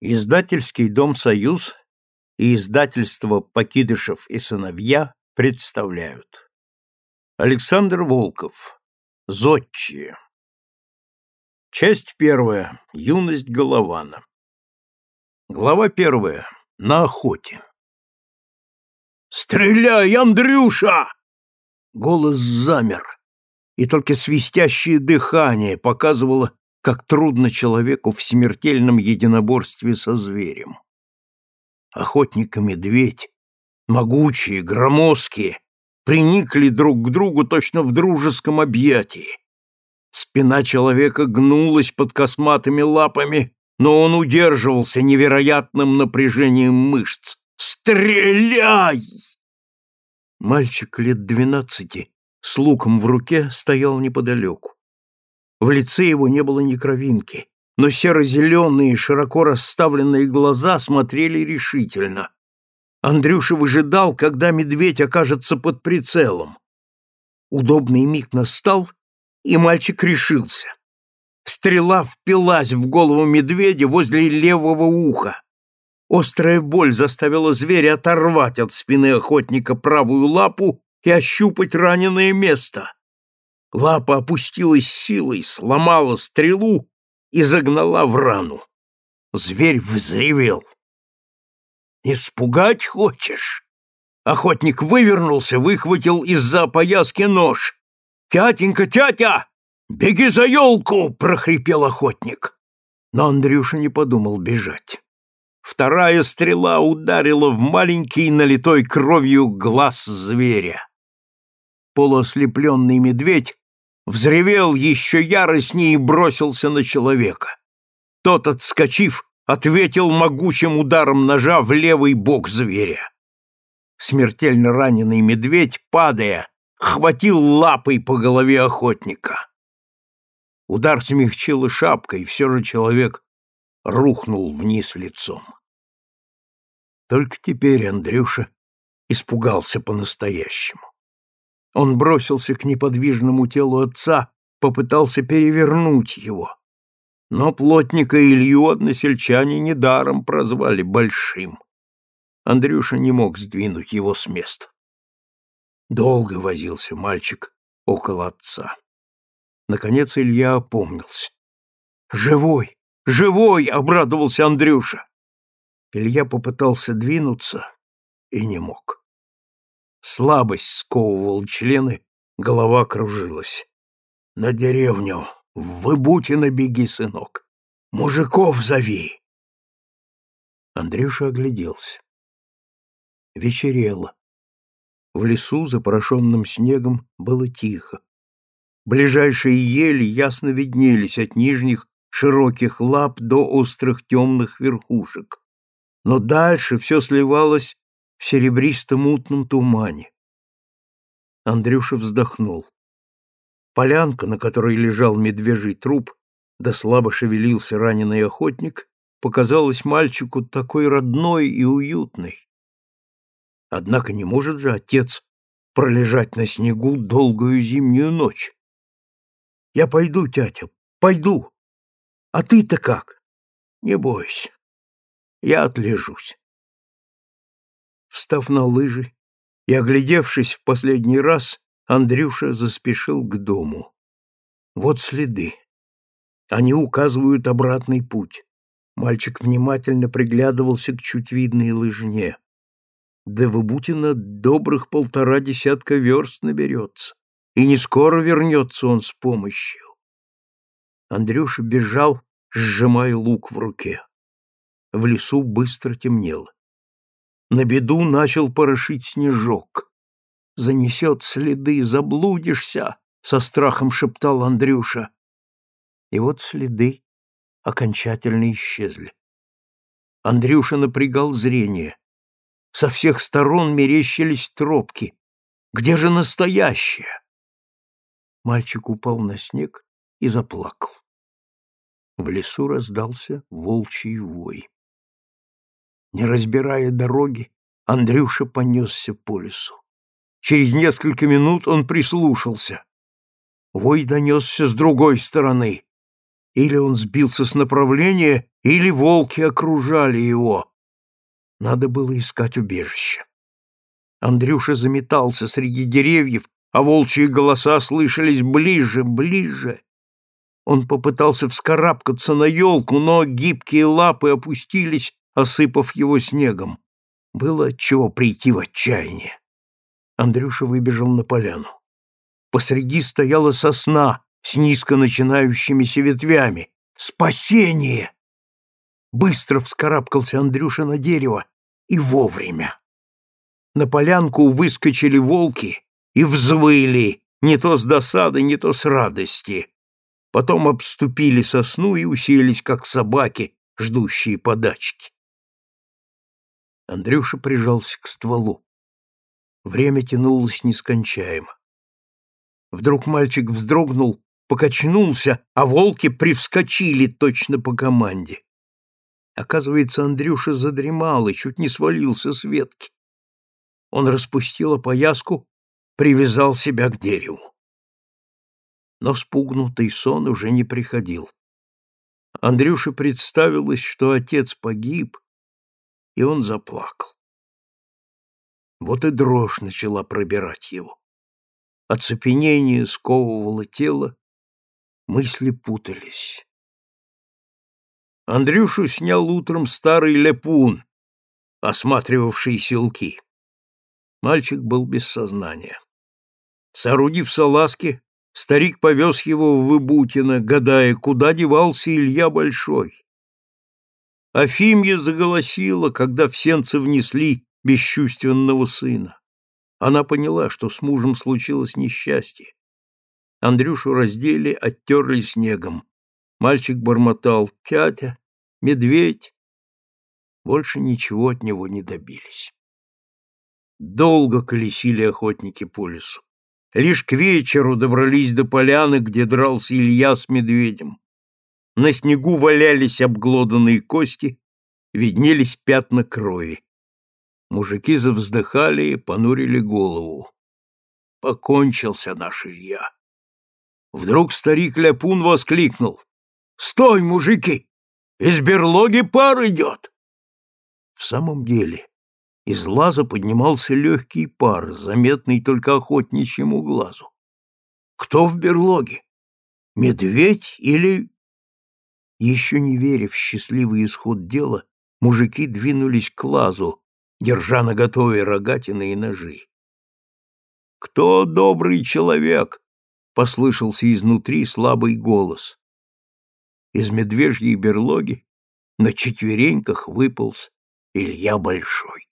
Издательский дом «Союз» и издательство «Покидышев и сыновья» представляют. Александр Волков. Зодчие. Часть первая. Юность Голована. Глава первая. На охоте. «Стреляй, Андрюша!» Голос замер, и только свистящее дыхание показывало, как трудно человеку в смертельном единоборстве со зверем. Охотник и медведь, могучие, громоздкие, приникли друг к другу точно в дружеском объятии. Спина человека гнулась под косматыми лапами, но он удерживался невероятным напряжением мышц. «Стреляй!» Мальчик лет двенадцати с луком в руке стоял неподалеку. В лице его не было ни кровинки, но серо-зеленые, широко расставленные глаза смотрели решительно. Андрюша выжидал, когда медведь окажется под прицелом. Удобный миг настал, и мальчик решился. Стрела впилась в голову медведя возле левого уха. Острая боль заставила зверя оторвать от спины охотника правую лапу и ощупать раненое место. Лапа опустилась силой, сломала стрелу и загнала в рану. Зверь взревел. «Испугать хочешь?» Охотник вывернулся, выхватил из-за пояски нож. «Тятенька, тятя! Беги за елку!» — прохрипел охотник. Но Андрюша не подумал бежать. Вторая стрела ударила в маленький, налитой кровью глаз зверя. Полуослепленный медведь взревел еще яростнее и бросился на человека. Тот, отскочив, ответил могучим ударом ножа в левый бок зверя. Смертельно раненый медведь, падая, хватил лапой по голове охотника. Удар смягчил и все же человек рухнул вниз лицом. Только теперь Андрюша испугался по-настоящему. Он бросился к неподвижному телу отца, попытался перевернуть его. Но плотника Илью односельчане недаром прозвали Большим. Андрюша не мог сдвинуть его с места. Долго возился мальчик около отца. Наконец Илья опомнился. «Живой! Живой!» — обрадовался Андрюша. Илья попытался двинуться и не мог. Слабость сковывала члены, голова кружилась. «На деревню! В Выбутино беги, сынок! Мужиков зови!» Андрюша огляделся. Вечерело. В лесу, запорошенном снегом, было тихо. Ближайшие ели ясно виднелись от нижних широких лап до острых темных верхушек. Но дальше все сливалось в серебристо-мутном тумане. Андрюша вздохнул. Полянка, на которой лежал медвежий труп, да слабо шевелился раненый охотник, показалась мальчику такой родной и уютной. Однако не может же отец пролежать на снегу долгую зимнюю ночь. Я пойду, тятя, пойду. А ты-то как? Не бойся. Я отлежусь. Встав на лыжи и оглядевшись в последний раз, Андрюша заспешил к дому. Вот следы. Они указывают обратный путь. Мальчик внимательно приглядывался к чуть видной лыжне. До Выбутина добрых полтора десятка верст наберется, и не скоро вернется он с помощью. Андрюша бежал, сжимая лук в руке. В лесу быстро темнело. На беду начал порошить снежок. «Занесет следы, заблудишься!» — со страхом шептал Андрюша. И вот следы окончательно исчезли. Андрюша напрягал зрение. Со всех сторон мерещились тропки. Где же настоящее? Мальчик упал на снег и заплакал. В лесу раздался волчий вой. Не разбирая дороги, Андрюша понесся по лесу. Через несколько минут он прислушался. Вой донесся с другой стороны. Или он сбился с направления, или волки окружали его. Надо было искать убежище. Андрюша заметался среди деревьев, а волчьи голоса слышались ближе, ближе. Он попытался вскарабкаться на елку, но гибкие лапы опустились, осыпав его снегом. Было чего прийти в отчаяние. Андрюша выбежал на поляну. Посреди стояла сосна с низко начинающимися ветвями. Спасение! Быстро вскарабкался Андрюша на дерево и вовремя. На полянку выскочили волки и взвыли, не то с досады, не то с радости потом обступили сосну и уселись, как собаки, ждущие подачки. Андрюша прижался к стволу. Время тянулось нескончаемо. Вдруг мальчик вздрогнул, покачнулся, а волки привскочили точно по команде. Оказывается, Андрюша задремал и чуть не свалился с ветки. Он распустил опояску, привязал себя к дереву но спугнутый сон уже не приходил. Андрюше представилось, что отец погиб, и он заплакал. Вот и дрожь начала пробирать его. Оцепенение сковывало тело, мысли путались. Андрюшу снял утром старый лепун, осматривавший селки. Мальчик был без сознания. Соорудив салазки, Старик повез его в Выбутино, гадая, куда девался Илья Большой. Афимья заголосила, когда в сенце внесли бесчувственного сына. Она поняла, что с мужем случилось несчастье. Андрюшу раздели, оттерли снегом. Мальчик бормотал «Тятя, медведь». Больше ничего от него не добились. Долго колесили охотники по лесу. Лишь к вечеру добрались до поляны, где дрался Илья с медведем. На снегу валялись обглоданные кости, виднелись пятна крови. Мужики завздыхали и понурили голову. Покончился наш Илья. Вдруг старик Ляпун воскликнул. «Стой, мужики! Из берлоги пар идет!» В самом деле, из лаза поднимался легкий пар, заметный только охотничьему глазу. Кто в берлоге? Медведь или... Еще не веря в счастливый исход дела, мужики двинулись к лазу, держа наготове рогатины и ножи. «Кто добрый человек?» — послышался изнутри слабый голос. Из медвежьей берлоги на четвереньках выполз Илья Большой.